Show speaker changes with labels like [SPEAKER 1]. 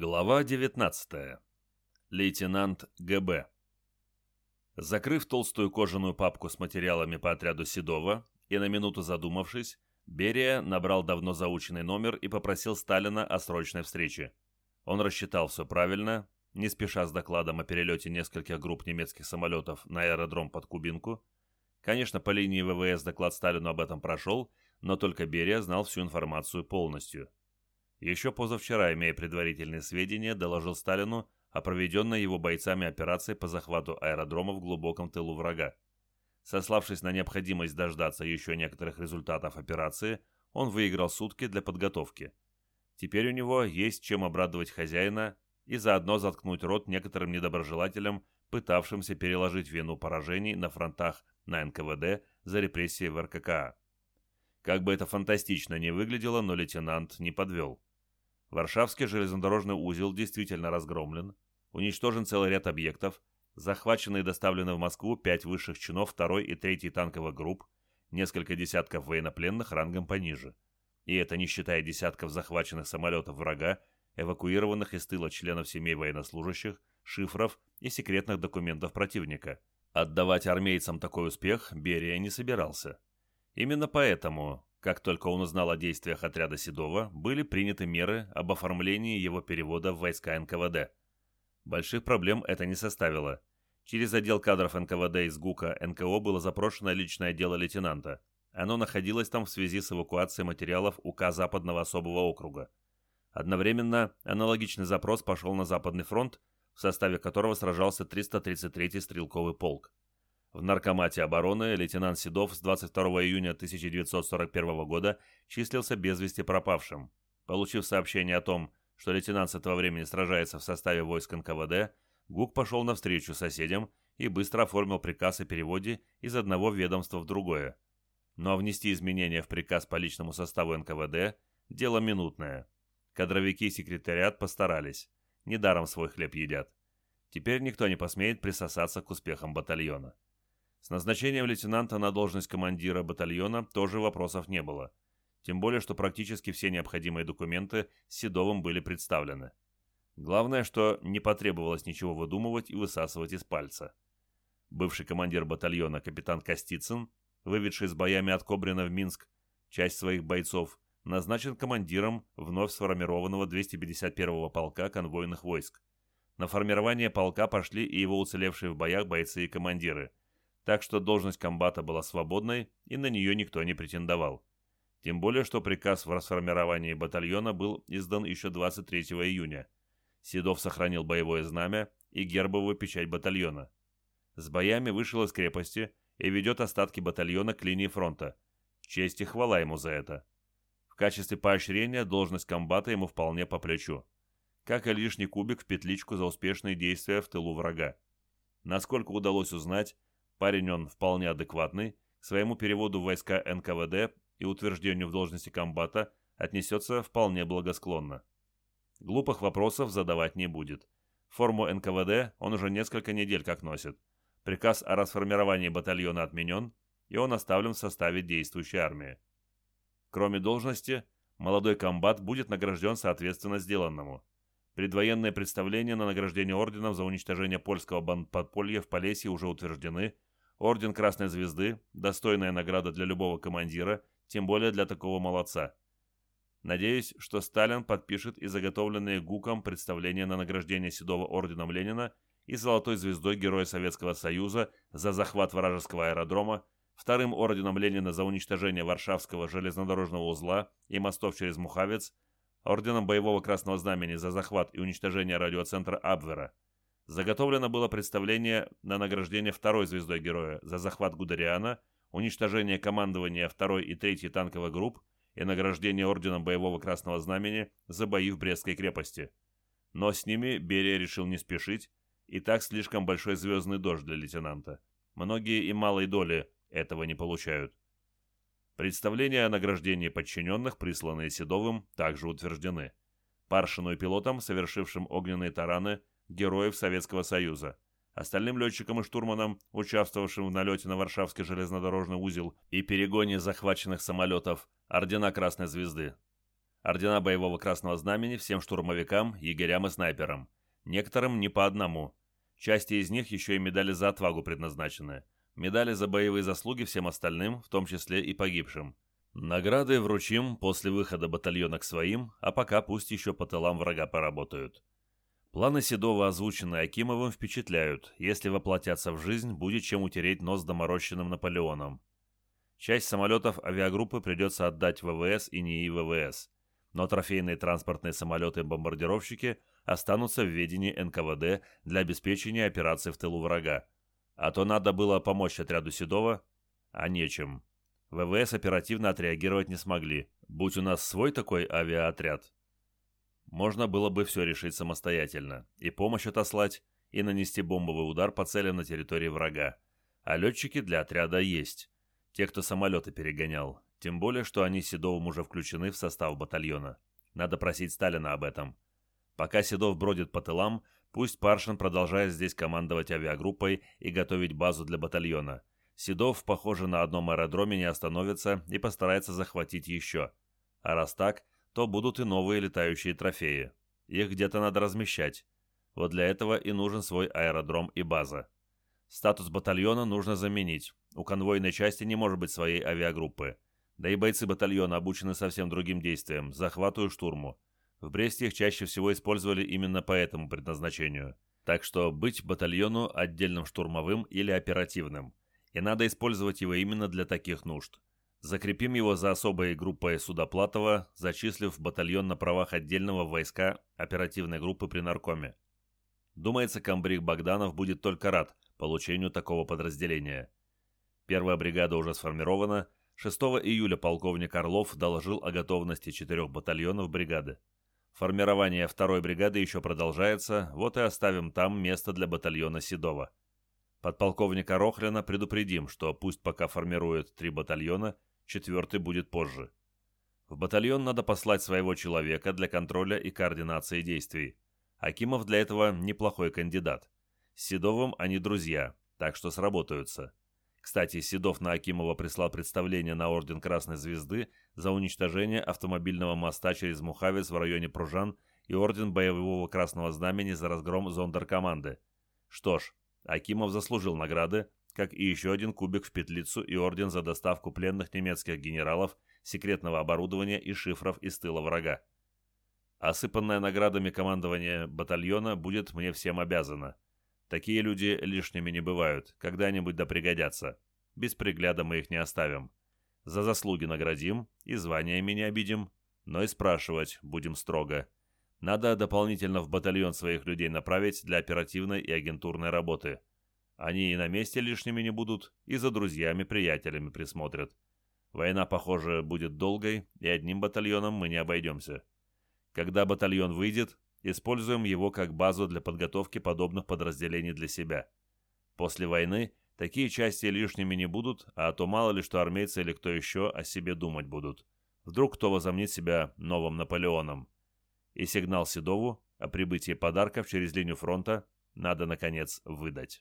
[SPEAKER 1] Глава 19. Лейтенант ГБ. Закрыв толстую кожаную папку с материалами по отряду Седова и на минуту задумавшись, Берия набрал давно заученный номер и попросил Сталина о срочной встрече. Он рассчитал все правильно, не спеша с докладом о перелете нескольких групп немецких самолетов на аэродром под Кубинку. Конечно, по линии ВВС доклад Сталину об этом прошел, но только Берия знал всю информацию полностью. Еще позавчера, имея предварительные сведения, доложил Сталину о проведенной его бойцами операции по захвату аэродрома в глубоком тылу врага. Сославшись на необходимость дождаться еще некоторых результатов операции, он выиграл сутки для подготовки. Теперь у него есть чем обрадовать хозяина и заодно заткнуть рот некоторым недоброжелателям, пытавшимся переложить вину поражений на фронтах на НКВД за репрессии в РККА. Как бы это фантастично не выглядело, но лейтенант не подвел. Варшавский железнодорожный узел действительно разгромлен, уничтожен целый ряд объектов, захвачены и доставлены в Москву пять высших чинов второй и третьей танковых групп, несколько десятков военнопленных рангом пониже. И это не считая десятков захваченных самолетов врага, эвакуированных из тыла членов семей военнослужащих, шифров и секретных документов противника. Отдавать армейцам такой успех Берия не собирался. Именно поэтому как только он узнал о действиях отряда Седова, были приняты меры об оформлении его перевода в войска НКВД. Больших проблем это не составило. Через отдел кадров НКВД из ГУКа НКО было запрошено личное дело лейтенанта. Оно находилось там в связи с эвакуацией материалов УК Западного особого округа. Одновременно аналогичный запрос пошел на Западный фронт, в составе которого сражался 333-й стрелковый полк. В Наркомате обороны лейтенант Седов с 22 июня 1941 года числился без вести пропавшим. Получив сообщение о том, что лейтенант с этого времени сражается в составе войск НКВД, ГУК пошел навстречу соседям и быстро оформил приказ о переводе из одного ведомства в другое. Но внести изменения в приказ по личному составу НКВД – дело минутное. Кадровики и секретариат постарались. Недаром свой хлеб едят. Теперь никто не посмеет присосаться к успехам батальона. С назначением лейтенанта на должность командира батальона тоже вопросов не было. Тем более, что практически все необходимые документы Седовым были представлены. Главное, что не потребовалось ничего выдумывать и высасывать из пальца. Бывший командир батальона капитан Костицын, выведший с боями от Кобрина в Минск часть своих бойцов, назначен командиром вновь сформированного 251-го полка конвойных войск. На формирование полка пошли и его уцелевшие в боях бойцы и командиры – так что должность комбата была свободной, и на нее никто не претендовал. Тем более, что приказ в расформировании батальона был издан еще 23 июня. Седов сохранил боевое знамя и гербовую печать батальона. С боями вышел из крепости и ведет остатки батальона к линии фронта. Честь и хвала ему за это. В качестве поощрения должность комбата ему вполне по плечу. Как и лишний кубик в петличку за успешные действия в тылу врага. Насколько удалось узнать, Парень он вполне адекватный, к своему переводу в войска НКВД и утверждению в должности комбата отнесется вполне благосклонно. Глупых вопросов задавать не будет. Форму НКВД он уже несколько недель как носит. Приказ о расформировании батальона отменен, и он оставлен в составе действующей армии. Кроме должности, молодой комбат будет награжден соответственно сделанному. Предвоенные представления на награждение орденом за уничтожение польского бандподполья в Полесье уже утверждены – Орден Красной Звезды – достойная награда для любого командира, тем более для такого молодца. Надеюсь, что Сталин подпишет и заготовленные ГУКом представления на награждение Седого Орденом Ленина и Золотой Звездой Героя Советского Союза за захват вражеского аэродрома, Вторым Орденом Ленина за уничтожение Варшавского железнодорожного узла и мостов через Мухавец, Орденом Боевого Красного Знамени за захват и уничтожение радиоцентра Абвера – Заготовлено было представление на награждение второй звездой героя за захват Гудериана, уничтожение командования второй и третьей танковых групп и награждение орденом Боевого Красного Знамени за бои в Брестской крепости. Но с ними Берия решил не спешить, и так слишком большой звездный дождь для лейтенанта. Многие и малой доли этого не получают. Представления о награждении подчиненных, присланные Седовым, также утверждены. Паршину и пилотам, совершившим огненные тараны, героев Советского Союза. Остальным летчикам и штурманам, участвовавшим в налете на Варшавский железнодорожный узел и перегоне захваченных самолетов, ордена Красной Звезды. Ордена боевого красного знамени всем штурмовикам, егерям и снайперам. Некоторым не по одному. Части из них еще и медали за отвагу предназначены. Медали за боевые заслуги всем остальным, в том числе и погибшим. Награды вручим после выхода батальона к своим, а пока пусть еще по тылам врага поработают. Планы Седова, озвученные Акимовым, впечатляют. Если воплотятся в жизнь, будет чем утереть нос доморощенным Наполеоном. Часть самолетов авиагруппы придется отдать ВВС и НИИ ВВС, но трофейные транспортные самолеты-бомбардировщики останутся в ведении НКВД для обеспечения операций в тылу врага. А то надо было помочь отряду Седова, а нечем. ВВС оперативно отреагировать не смогли. Будь у нас свой такой авиаотряд, можно было бы все решить самостоятельно. И помощь отослать, и нанести бомбовый удар по целям на территории врага. А летчики для отряда есть. Те, кто самолеты перегонял. Тем более, что они Седовым уже включены в состав батальона. Надо просить Сталина об этом. Пока Седов бродит по тылам, пусть Паршин продолжает здесь командовать авиагруппой и готовить базу для батальона. Седов, похоже, на одном аэродроме не остановится и постарается захватить еще. А раз так, то будут и новые летающие трофеи. Их где-то надо размещать. Вот для этого и нужен свой аэродром и база. Статус батальона нужно заменить. У конвойной части не может быть своей авиагруппы. Да и бойцы батальона обучены совсем другим действиям – захвату и штурму. В Бресте их чаще всего использовали именно по этому предназначению. Так что быть батальону отдельным штурмовым или оперативным. И надо использовать его именно для таких нужд. Закрепим его за особой группой Судоплатова, зачислив батальон на правах отдельного войска оперативной группы при наркоме. Думается, комбриг Богданов будет только рад получению такого подразделения. Первая бригада уже сформирована. 6 июля полковник Орлов доложил о готовности четырех батальонов бригады. Формирование второй бригады еще продолжается, вот и оставим там место для батальона Седова. Подполковника Рохлина предупредим, что пусть пока формирует три батальона – четвертый будет позже. В батальон надо послать своего человека для контроля и координации действий. Акимов для этого неплохой кандидат. С Седовым они друзья, так что сработаются. Кстати, Седов на Акимова прислал представление на Орден Красной Звезды за уничтожение автомобильного моста через Мухавец в районе Пружан и Орден Боевого Красного Знамени за разгром зондеркоманды. Что ж, Акимов заслужил награды, как и еще один кубик в петлицу и орден за доставку пленных немецких генералов, секретного оборудования и шифров из тыла врага. Осыпанное наградами командование батальона будет мне всем обязано. Такие люди лишними не бывают, когда-нибудь да пригодятся. Без пригляда мы их не оставим. За заслуги наградим и званиями не обидим, но и спрашивать будем строго. Надо дополнительно в батальон своих людей направить для оперативной и агентурной работы. Они и на месте лишними не будут, и за друзьями-приятелями присмотрят. Война, похоже, будет долгой, и одним батальоном мы не обойдемся. Когда батальон выйдет, используем его как базу для подготовки подобных подразделений для себя. После войны такие части лишними не будут, а то мало ли что армейцы или кто еще о себе думать будут. Вдруг кто возомнит себя новым Наполеоном. И сигнал Седову о прибытии подарков через линию фронта надо, наконец, выдать.